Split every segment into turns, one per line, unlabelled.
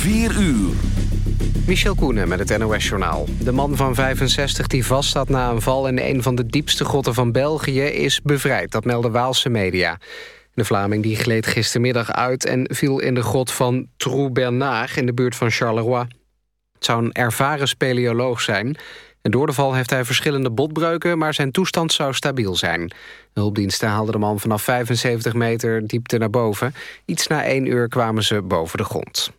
4 uur.
Michel Koenen met het NOS-journaal. De man van 65 die vastzat na een val in een van de diepste grotten van België... is bevrijd, dat melden Waalse media. De Vlaming die gleed gistermiddag uit en viel in de grot van Trou-Bernard... in de buurt van Charleroi. Het zou een ervaren speleoloog zijn... En door de val heeft hij verschillende botbreuken... maar zijn toestand zou stabiel zijn. De hulpdiensten haalden de man vanaf 75 meter diepte naar boven. Iets na één uur kwamen ze boven de grond.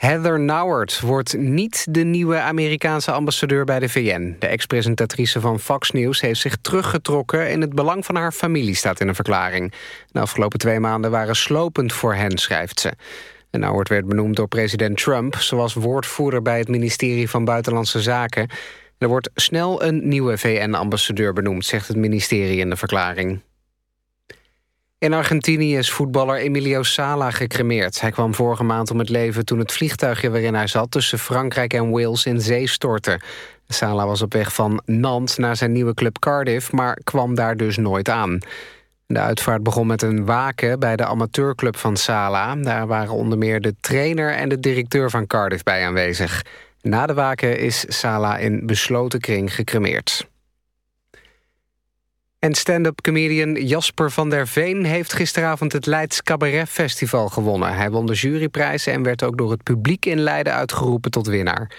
Heather Nauert wordt niet de nieuwe Amerikaanse ambassadeur bij de VN. De ex-presentatrice van Fox News heeft zich teruggetrokken... in het belang van haar familie, staat in een verklaring. De afgelopen twee maanden waren slopend voor hen, schrijft ze. En Nauert werd benoemd door president Trump... zoals woordvoerder bij het ministerie van Buitenlandse Zaken. Er wordt snel een nieuwe VN-ambassadeur benoemd... zegt het ministerie in de verklaring. In Argentinië is voetballer Emilio Sala gecremeerd. Hij kwam vorige maand om het leven toen het vliegtuigje waarin hij zat... tussen Frankrijk en Wales in zee stortte. Sala was op weg van Nantes naar zijn nieuwe club Cardiff... maar kwam daar dus nooit aan. De uitvaart begon met een waken bij de amateurclub van Sala. Daar waren onder meer de trainer en de directeur van Cardiff bij aanwezig. Na de waken is Sala in besloten kring gecremeerd. En stand-up comedian Jasper van der Veen... heeft gisteravond het Leids Cabaret Festival gewonnen. Hij won de juryprijs en werd ook door het publiek in Leiden uitgeroepen tot winnaar.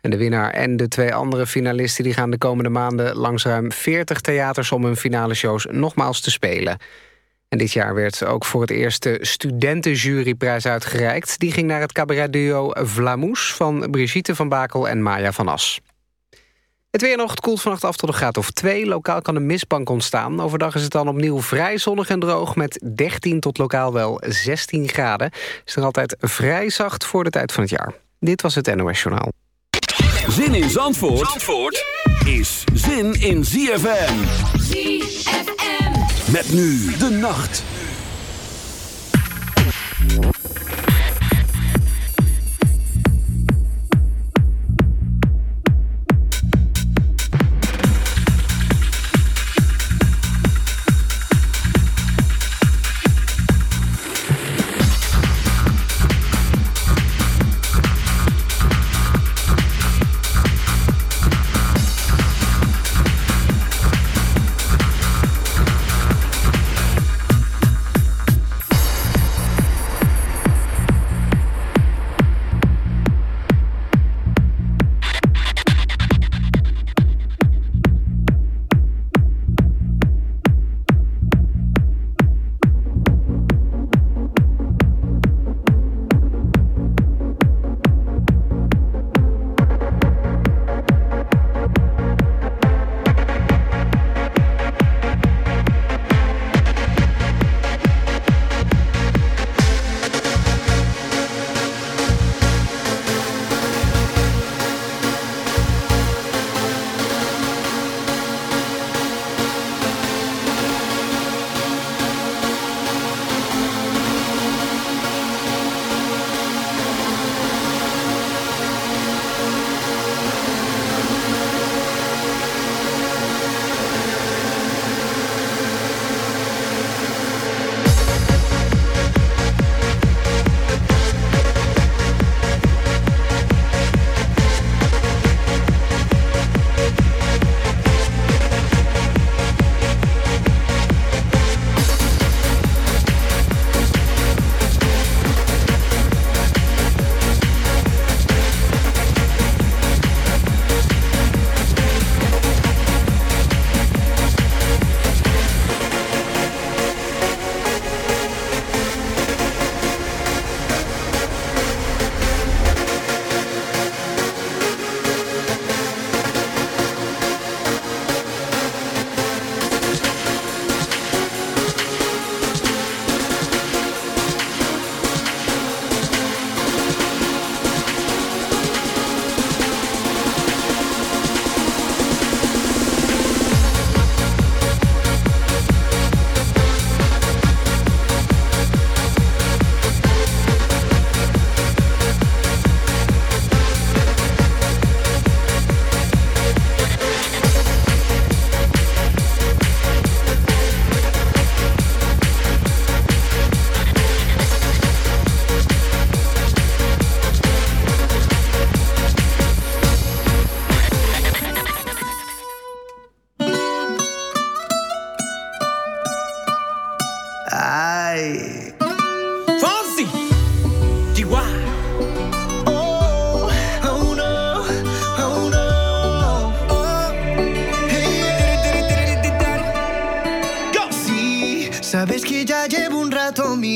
En de winnaar en de twee andere finalisten... die gaan de komende maanden langs ruim 40 theaters... om hun finale shows nogmaals te spelen. En dit jaar werd ook voor het eerst de studentenjuryprijs uitgereikt. Die ging naar het cabaretduo Vlamoes van Brigitte van Bakel en Maya van As. Het weer nog, het koelt vannacht af tot een graad of 2. Lokaal kan een mistbank ontstaan. Overdag is het dan opnieuw vrij zonnig en droog... met 13 tot lokaal wel 16 graden. Is er altijd vrij zacht voor de tijd van het jaar. Dit was het NOS Journaal.
Zin in Zandvoort, Zandvoort is zin in ZFM.
ZFM.
Met nu de nacht.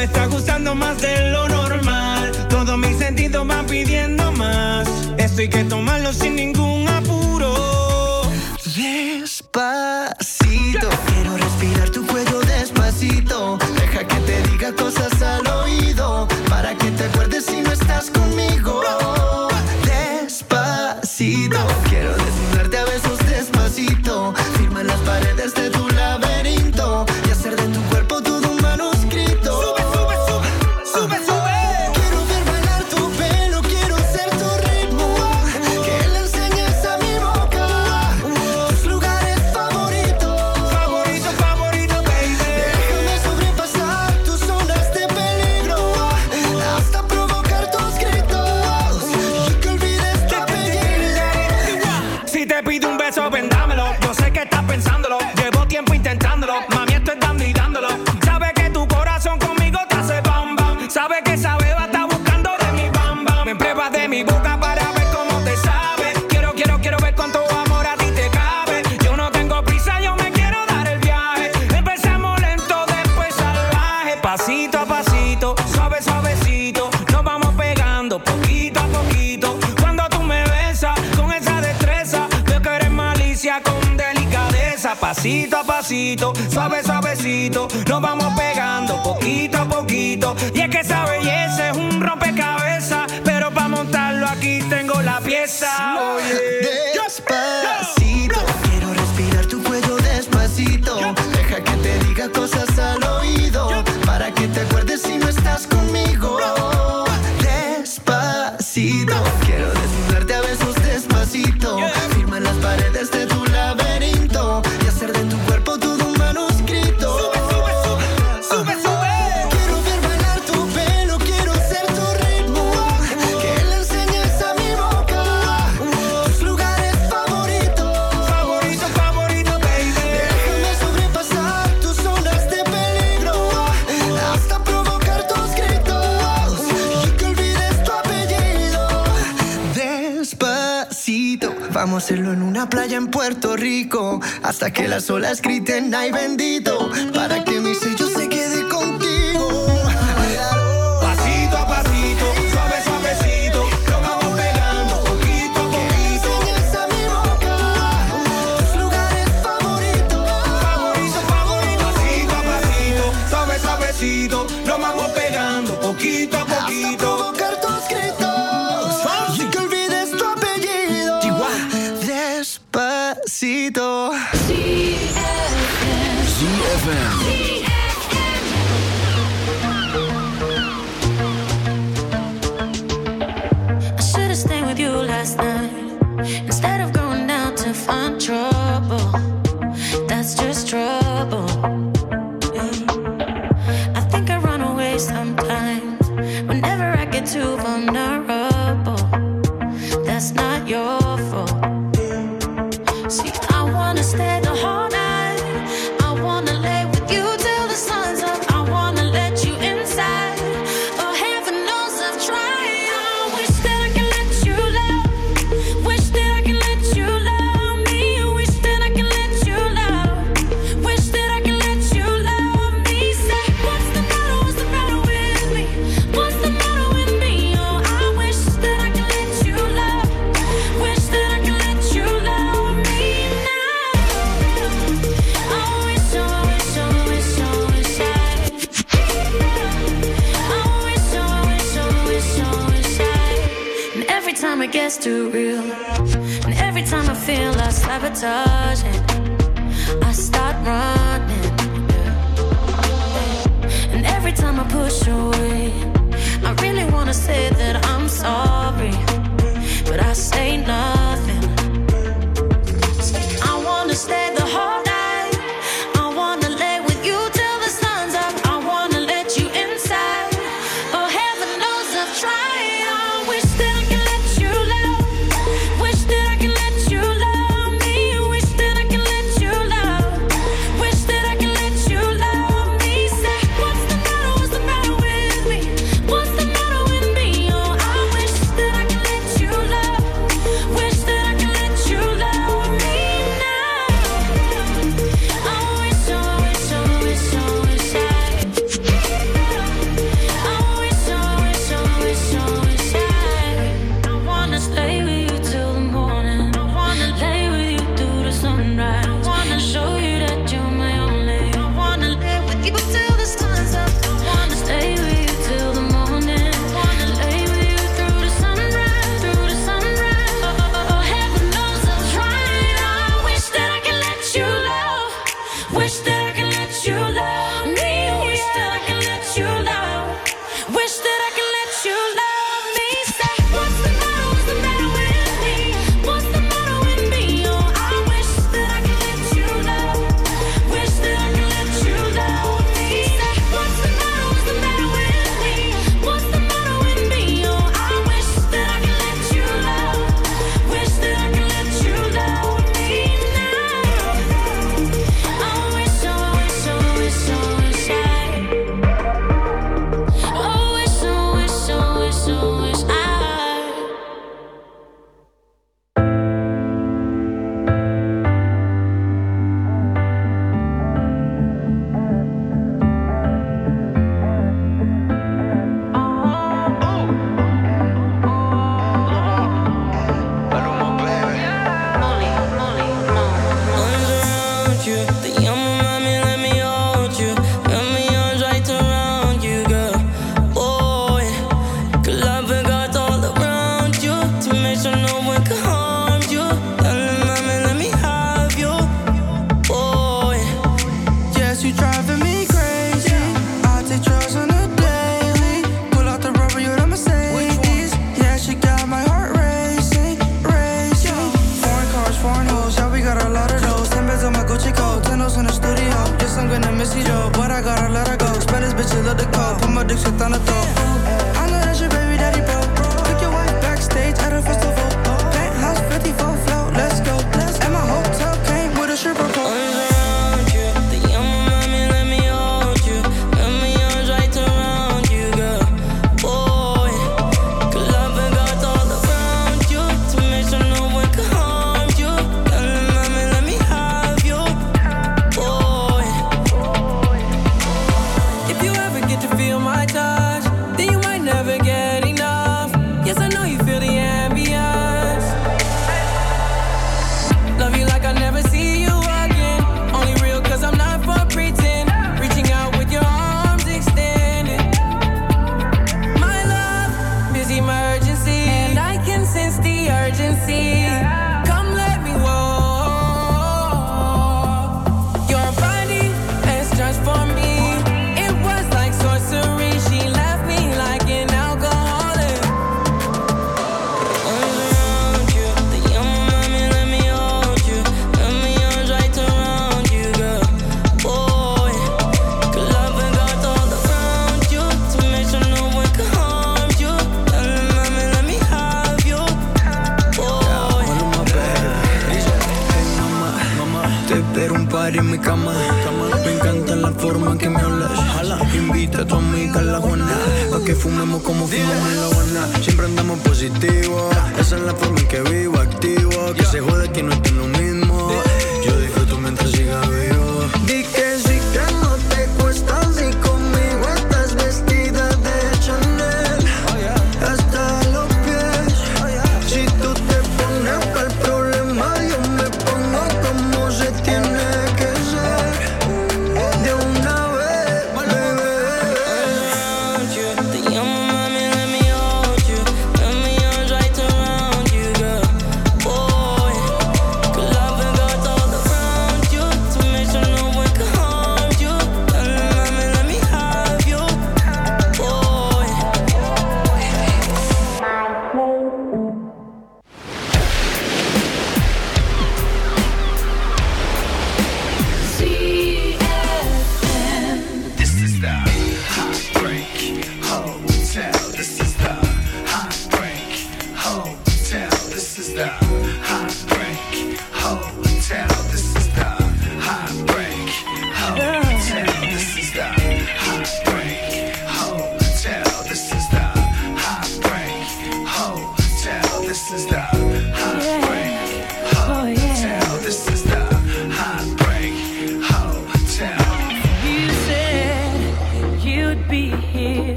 me está gustando más de lo normal. Todos mis sentidos van pidiendo más. Esto hay que tomarlo sin ningún apuro.
Despacito.
pasito a pasito, suave suavecito, nos vamos pegando poquito a poquito. Y es que esa belleza es un rompecabezas,
Puerto Rico hasta que las olas griten ay bendito
time.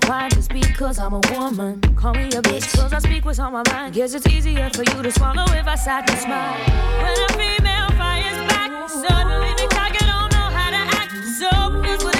occupied just because I'm a woman. Call me a bitch, cause I speak what's on my mind. Guess it's easier for you to swallow if I sat and smile. When a female fires back, suddenly the target don't know how to act. So is what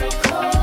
So cold.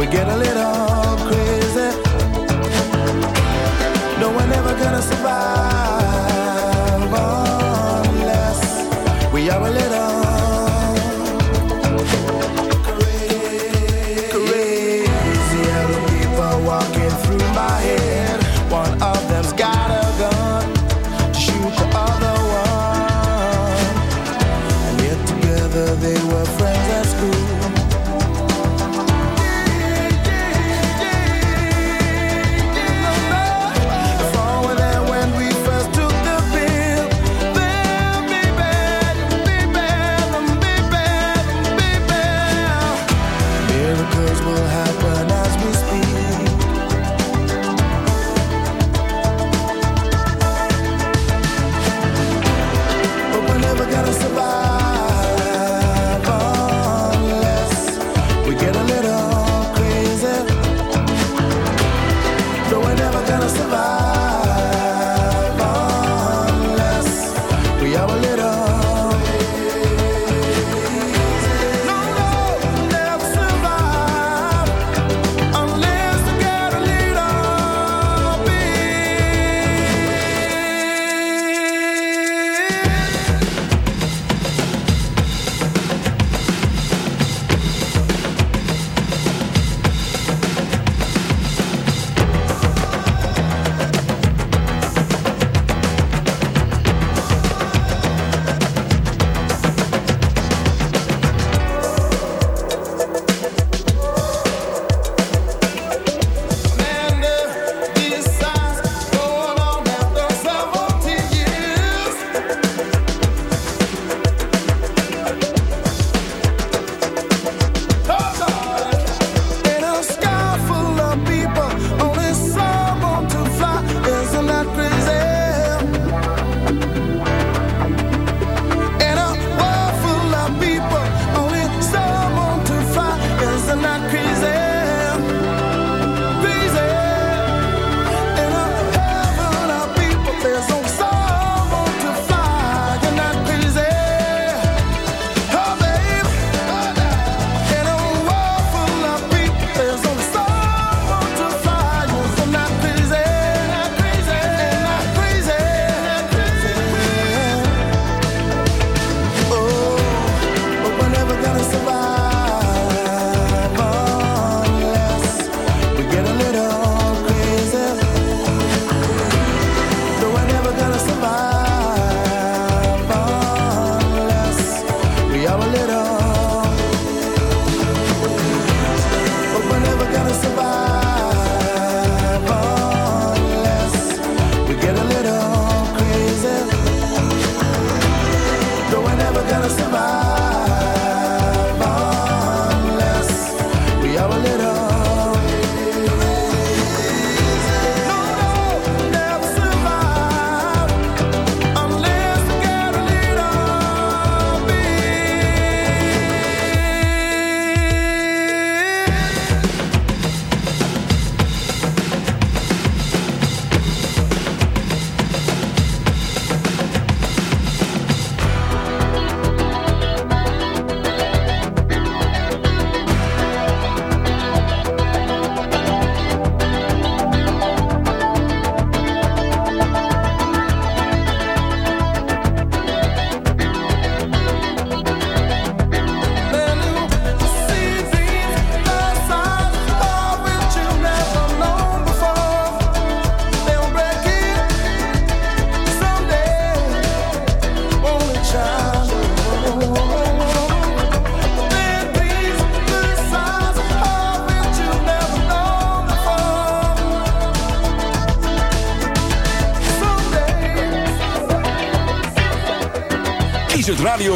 we get a
little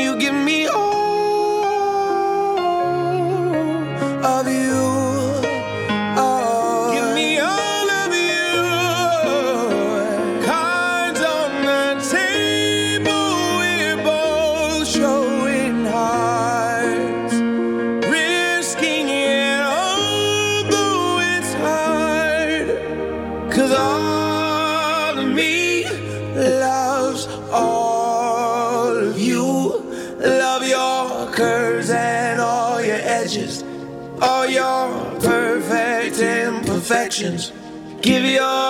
you give
me all imperfections. Give your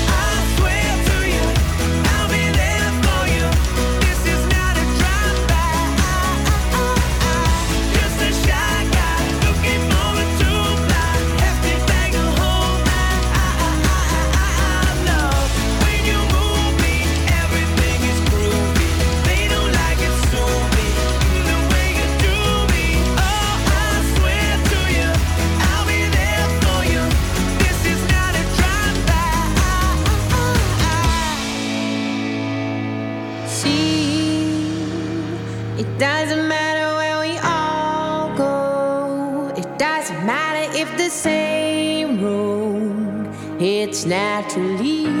naturally.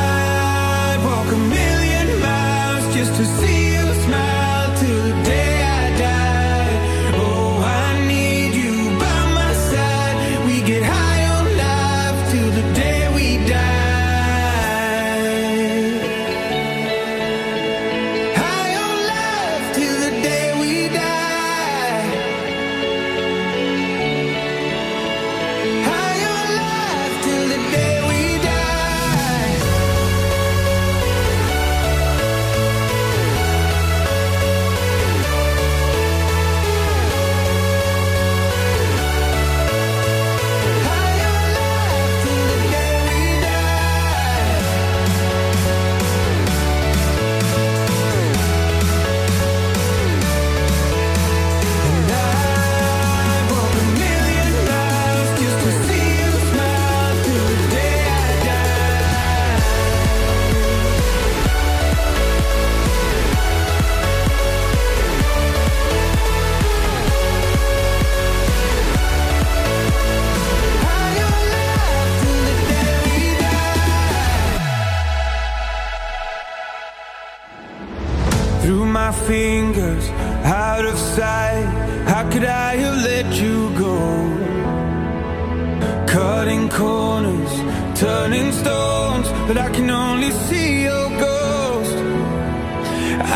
but I can only see your ghost.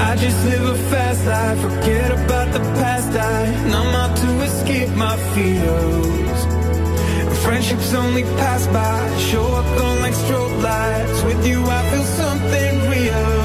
I just live a fast life, forget about the past. I numb out to escape my fears. Friendships only pass by, show up on like strobe lights. With you, I feel something real.